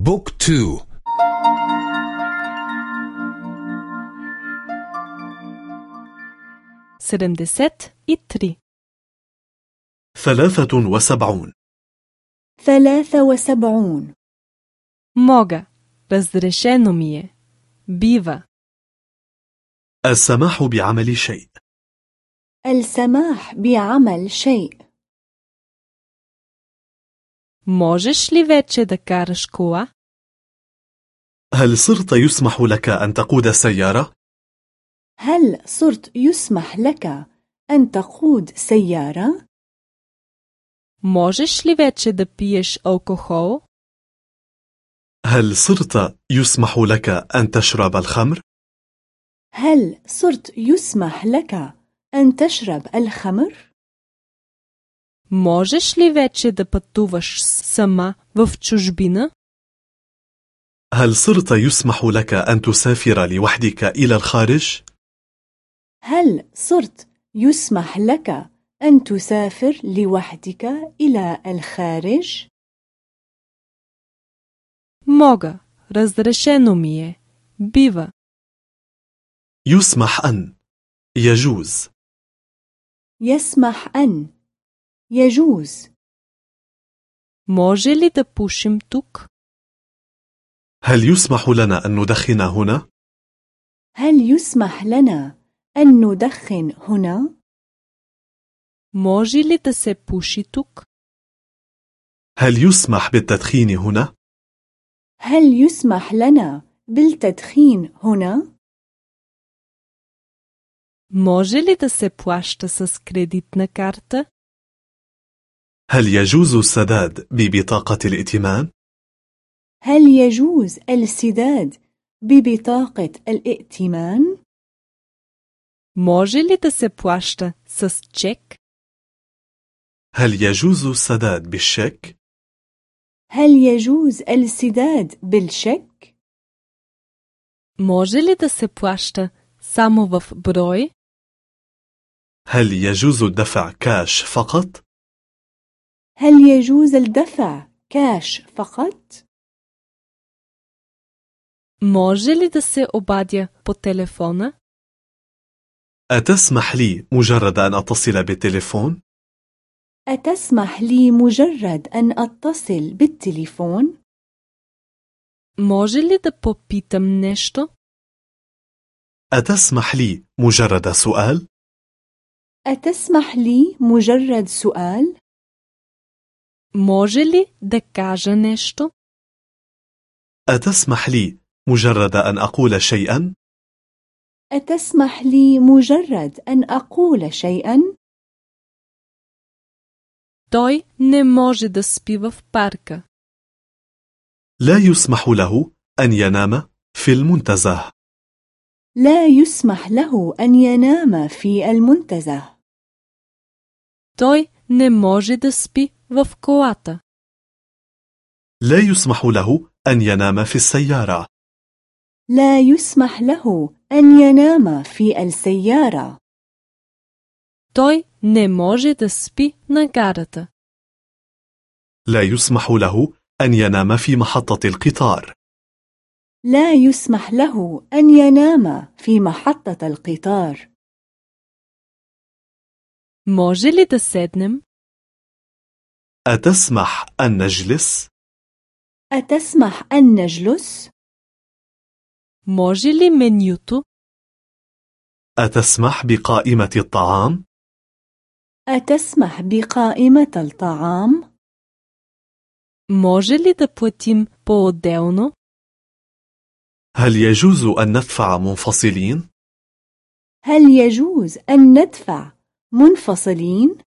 بوك تو седемдесет и три ثلاثة وسبعون ثلاثة وسبعون мога разрешено ми е бива السماح بعمل شيء السماح بعمل شيء можеш ли вече да караш кола هل صرت يسمح لك أن تقود سيارة؟ هل صرت يسمح لك أن تقود سيارة؟ можеш ли вече да пиеш алкохол هل صرت يسمح لك أن تشرب الخمر؟ هل صرت يسمح لك أن تشرب الخمر؟ можеш ли вече да пътуваш сама в чужбина هل صرت يسمح لك أن تسافر لوحدك إلى الخارج؟ هل صرت يسمح لك أن تسافر لوحدك إلى الخارج؟ мога разрешено ми е бива يسمح أن يجوز يسمح أن يجوز може ли да пушим тук هل يسمح لنا أن ندخن هنا؟ هل يسمح لنا أن ندخن هنا؟ може ли да се пуши тук هل يسمح بالتدخين هنا؟ هل يسمح لنا بالتدخين هنا؟ може ли да се плаща с кредитна карта هل يجوز السداد ببطاقة الائتمان؟ هل يجوز السداد ببطاقة الائتمان؟ може ли да се плаща с чек هل يجوز السداد بالشيك؟ هل يجوز السداد بالشيك؟ може ли да се плаща само в брой هل يجوز الدفع كاش فقط؟ هل يجوز الدفع كاش فقط؟ може ли да се обадя по телефона أتسمح لي مجرد أن أتصل بالتليفون؟ أتسمح لي مجرد أن أتصل بالتليفون؟ може ли да попитам нещо أتسمح لي مجرد سؤال؟ أتسمح لي مجرد سؤال؟ може ли да кажа нещо أتسمح لي مجرد أن أقول شيئا؟ أتسمح لي مجرد أن أقول شيئا؟ той не може да спи в парка لا يسمح له أن ينام في المنتزه لا يسمح له أن ينام في المنتزه той не може да спи в колата لا يسمح له أن ينام في السيارة لا يسمح له أن ينام في السيارة той не може да спи на гарата لا يسمح له أن ينام في محطة القطار لا يسمح له أن ينام في محطة القطار може ли да седнем أتسمح أن نجلس؟ أتسمح أن نجلس؟ може ли менюто أتسمح بقائمة الطعام؟ أتسمح بقائمة الطعام؟ може ли да платим по-отделно هل يجوز أن ندفع منفصلين؟ هل يجوز أن ندفع منفصلين؟